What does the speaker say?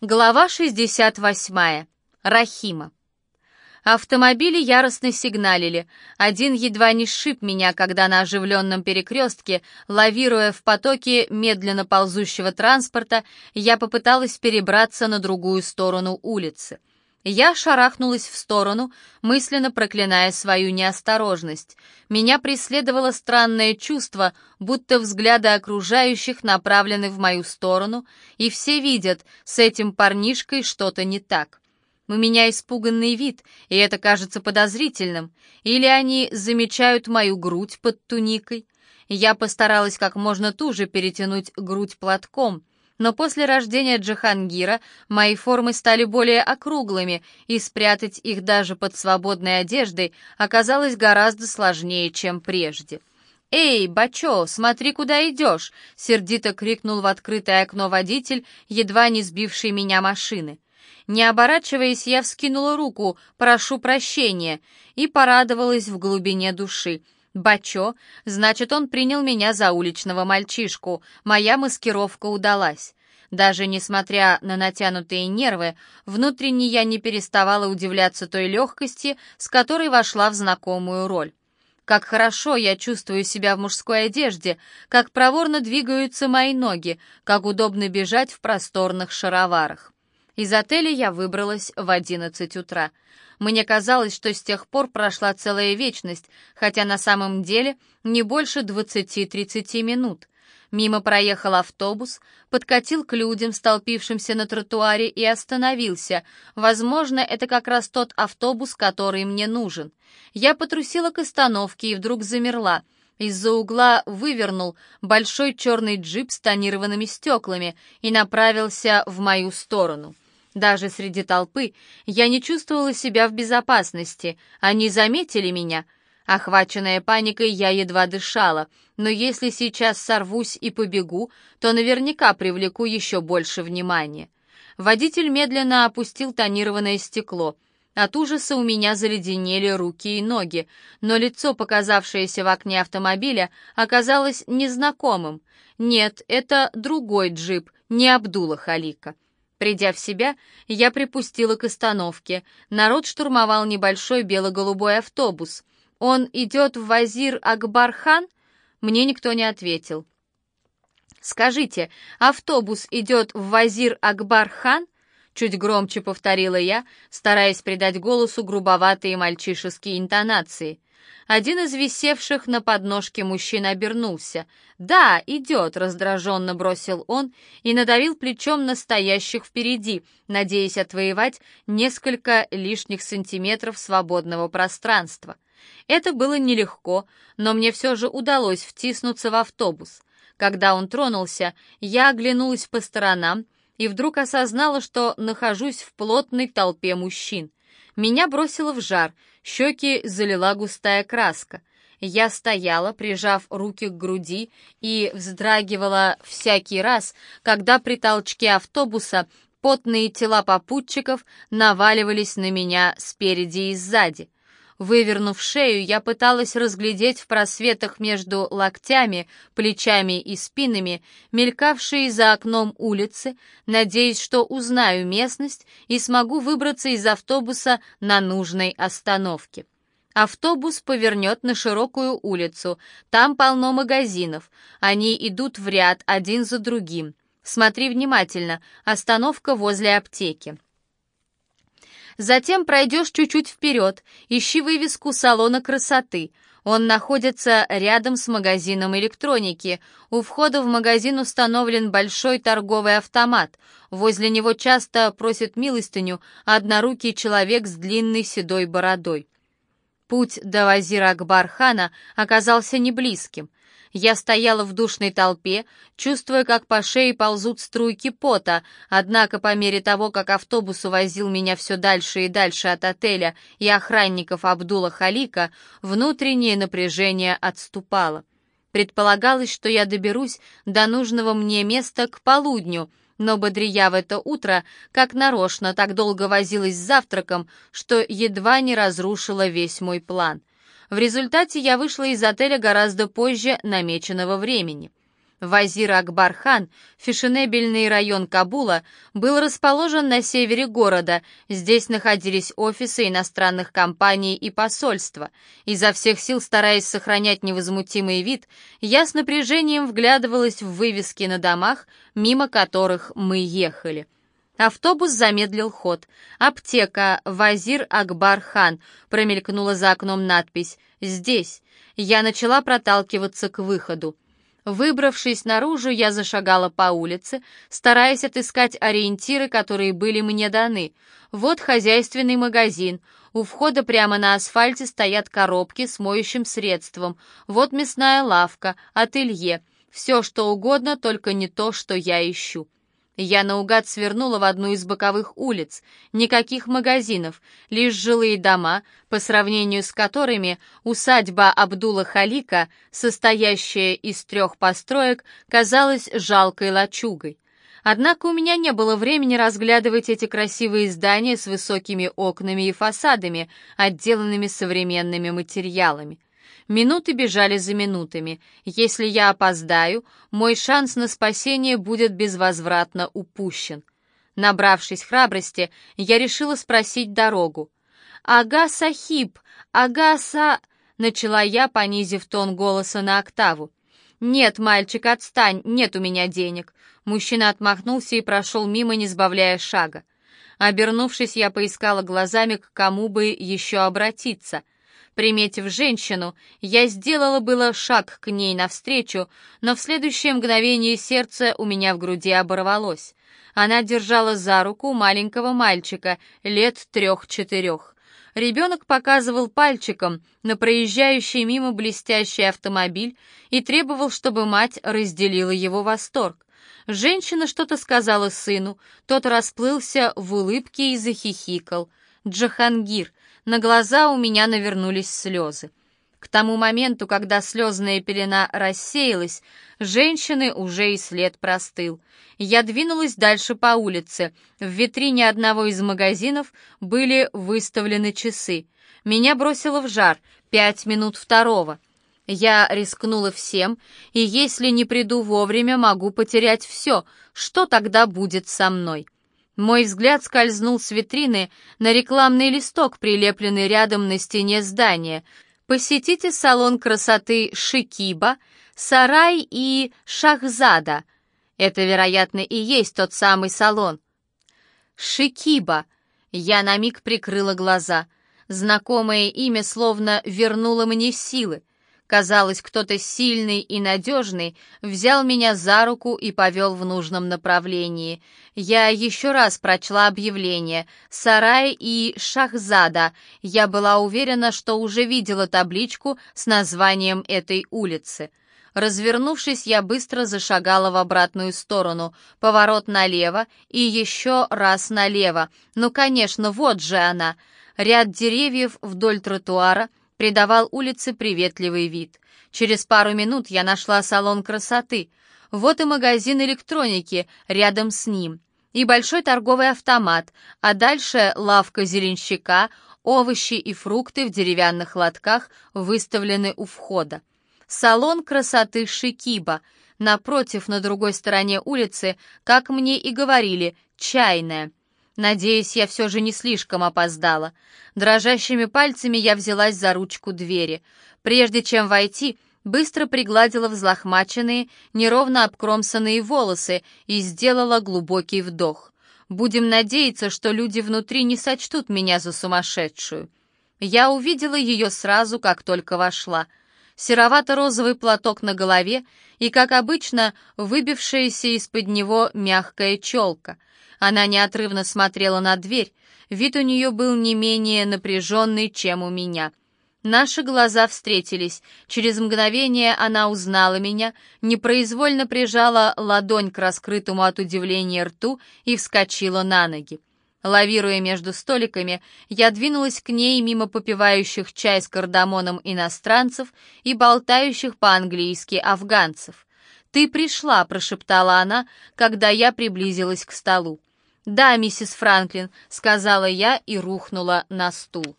Глава 68. Рахима. Автомобили яростно сигналили. Один едва не сшиб меня, когда на оживленном перекрестке, лавируя в потоке медленно ползущего транспорта, я попыталась перебраться на другую сторону улицы. Я шарахнулась в сторону, мысленно проклиная свою неосторожность. Меня преследовало странное чувство, будто взгляды окружающих направлены в мою сторону, и все видят, с этим парнишкой что-то не так. У меня испуганный вид, и это кажется подозрительным. Или они замечают мою грудь под туникой. Я постаралась как можно туже перетянуть грудь платком — но после рождения Джахангира мои формы стали более округлыми, и спрятать их даже под свободной одеждой оказалось гораздо сложнее, чем прежде. «Эй, Бачо, смотри, куда идешь!» — сердито крикнул в открытое окно водитель, едва не сбивший меня машины. Не оборачиваясь, я вскинула руку «прошу прощения» и порадовалась в глубине души — Бачо, значит, он принял меня за уличного мальчишку. Моя маскировка удалась. Даже несмотря на натянутые нервы, внутренне я не переставала удивляться той легкости, с которой вошла в знакомую роль. Как хорошо я чувствую себя в мужской одежде, как проворно двигаются мои ноги, как удобно бежать в просторных шароварах. Из отеля я выбралась в одиннадцать утра. Мне казалось, что с тех пор прошла целая вечность, хотя на самом деле не больше двадцати-тридцати минут. Мимо проехал автобус, подкатил к людям, столпившимся на тротуаре, и остановился. Возможно, это как раз тот автобус, который мне нужен. Я потрусила к остановке и вдруг замерла. Из-за угла вывернул большой черный джип с тонированными стеклами и направился в мою сторону. Даже среди толпы я не чувствовала себя в безопасности. Они заметили меня. Охваченная паникой, я едва дышала. Но если сейчас сорвусь и побегу, то наверняка привлеку еще больше внимания. Водитель медленно опустил тонированное стекло. От ужаса у меня заледенели руки и ноги, но лицо, показавшееся в окне автомобиля, оказалось незнакомым. Нет, это другой джип, не Абдула Халика. Придя в себя, я припустила к остановке. Народ штурмовал небольшой бело-голубой автобус. «Он идет в Вазир Акбархан?» Мне никто не ответил. «Скажите, автобус идет в Вазир Акбархан?» Чуть громче повторила я, стараясь придать голосу грубоватые мальчишеские интонации. Один из висевших на подножке мужчин обернулся. «Да, идет», — раздраженно бросил он и надавил плечом настоящих впереди, надеясь отвоевать несколько лишних сантиметров свободного пространства. Это было нелегко, но мне все же удалось втиснуться в автобус. Когда он тронулся, я оглянулась по сторонам и вдруг осознала, что нахожусь в плотной толпе мужчин. Меня бросило в жар, щеки залила густая краска. Я стояла, прижав руки к груди, и вздрагивала всякий раз, когда при толчке автобуса потные тела попутчиков наваливались на меня спереди и сзади. Вывернув шею, я пыталась разглядеть в просветах между локтями, плечами и спинами, мелькавшие за окном улицы, надеясь, что узнаю местность и смогу выбраться из автобуса на нужной остановке. Автобус повернет на широкую улицу. Там полно магазинов. Они идут в ряд один за другим. Смотри внимательно. Остановка возле аптеки. Затем пройдешь чуть-чуть вперед, ищи вывеску салона красоты. Он находится рядом с магазином электроники. У входа в магазин установлен большой торговый автомат. Возле него часто просит милостыню однорукий человек с длинной седой бородой. Путь до Вазира Акбархана оказался неблизким. Я стояла в душной толпе, чувствуя, как по шее ползут струйки пота, однако по мере того, как автобус увозил меня все дальше и дальше от отеля и охранников Абдула Халика, внутреннее напряжение отступало. Предполагалось, что я доберусь до нужного мне места к полудню, но Бодрия в это утро, как нарочно, так долго возилась с завтраком, что едва не разрушила весь мой план. В результате я вышла из отеля гораздо позже намеченного времени. Вазир Акбархан, фешенебельный район Кабула, был расположен на севере города. Здесь находились офисы иностранных компаний и посольства. Изо всех сил стараясь сохранять невозмутимый вид, я с напряжением вглядывалась в вывески на домах, мимо которых мы ехали. Автобус замедлил ход. «Аптека, Вазир Акбар-хан», промелькнула за окном надпись. «Здесь». Я начала проталкиваться к выходу. Выбравшись наружу, я зашагала по улице, стараясь отыскать ориентиры, которые были мне даны. Вот хозяйственный магазин. У входа прямо на асфальте стоят коробки с моющим средством. Вот мясная лавка, ателье. Все, что угодно, только не то, что я ищу. Я наугад свернула в одну из боковых улиц. Никаких магазинов, лишь жилые дома, по сравнению с которыми усадьба Абдула Халика, состоящая из трех построек, казалась жалкой лачугой. Однако у меня не было времени разглядывать эти красивые здания с высокими окнами и фасадами, отделанными современными материалами. Минуты бежали за минутами. Если я опоздаю, мой шанс на спасение будет безвозвратно упущен. Набравшись храбрости, я решила спросить дорогу. «Ага, Сахиб! Ага, Са...» — начала я, понизив тон голоса на октаву. «Нет, мальчик, отстань, нет у меня денег». Мужчина отмахнулся и прошел мимо, не сбавляя шага. Обернувшись, я поискала глазами, к кому бы еще обратиться — Приметив женщину, я сделала было шаг к ней навстречу, но в следующее мгновение сердце у меня в груди оборвалось. Она держала за руку маленького мальчика, лет трех-четырех. Ребенок показывал пальчиком на проезжающий мимо блестящий автомобиль и требовал, чтобы мать разделила его восторг. Женщина что-то сказала сыну, тот расплылся в улыбке и захихикал. Джахангир, на глаза у меня навернулись слезы. К тому моменту, когда слезная пелена рассеялась, женщины уже и след простыл. Я двинулась дальше по улице. В витрине одного из магазинов были выставлены часы. Меня бросило в жар. Пять минут второго. Я рискнула всем, и если не приду вовремя, могу потерять все. Что тогда будет со мной?» Мой взгляд скользнул с витрины на рекламный листок, прилепленный рядом на стене здания. Посетите салон красоты Шикиба, Сарай и Шахзада. Это, вероятно, и есть тот самый салон. Шикиба. Я на миг прикрыла глаза. Знакомое имя словно вернуло мне силы. Казалось, кто-то сильный и надежный взял меня за руку и повел в нужном направлении. Я еще раз прочла объявление «Сарай и Шахзада». Я была уверена, что уже видела табличку с названием этой улицы. Развернувшись, я быстро зашагала в обратную сторону, поворот налево и еще раз налево. Ну, конечно, вот же она. Ряд деревьев вдоль тротуара — придавал улице приветливый вид. Через пару минут я нашла салон красоты. Вот и магазин электроники рядом с ним. И большой торговый автомат, а дальше лавка зеленщика, овощи и фрукты в деревянных лотках выставлены у входа. Салон красоты Шикиба. Напротив, на другой стороне улицы, как мне и говорили, чайная. Надеюсь, я все же не слишком опоздала. Дрожащими пальцами я взялась за ручку двери. Прежде чем войти, быстро пригладила взлохмаченные, неровно обкромсанные волосы и сделала глубокий вдох. Будем надеяться, что люди внутри не сочтут меня за сумасшедшую. Я увидела ее сразу, как только вошла. Серовато-розовый платок на голове и, как обычно, выбившаяся из-под него мягкая челка — она неотрывно смотрела на дверь, вид у нее был не менее напряженный, чем у меня. Наши глаза встретились. Через мгновение она узнала меня, непроизвольно прижала ладонь к раскрытому от удивления рту и вскочила на ноги. Лавируя между столиками, я двинулась к ней мимо попивающих чай с кардамоном иностранцев и болтающих по-английски афганцев. «Ты пришла», — прошептала она, когда я приблизилась к столу. «Да, миссис Франклин», — сказала я и рухнула на стул.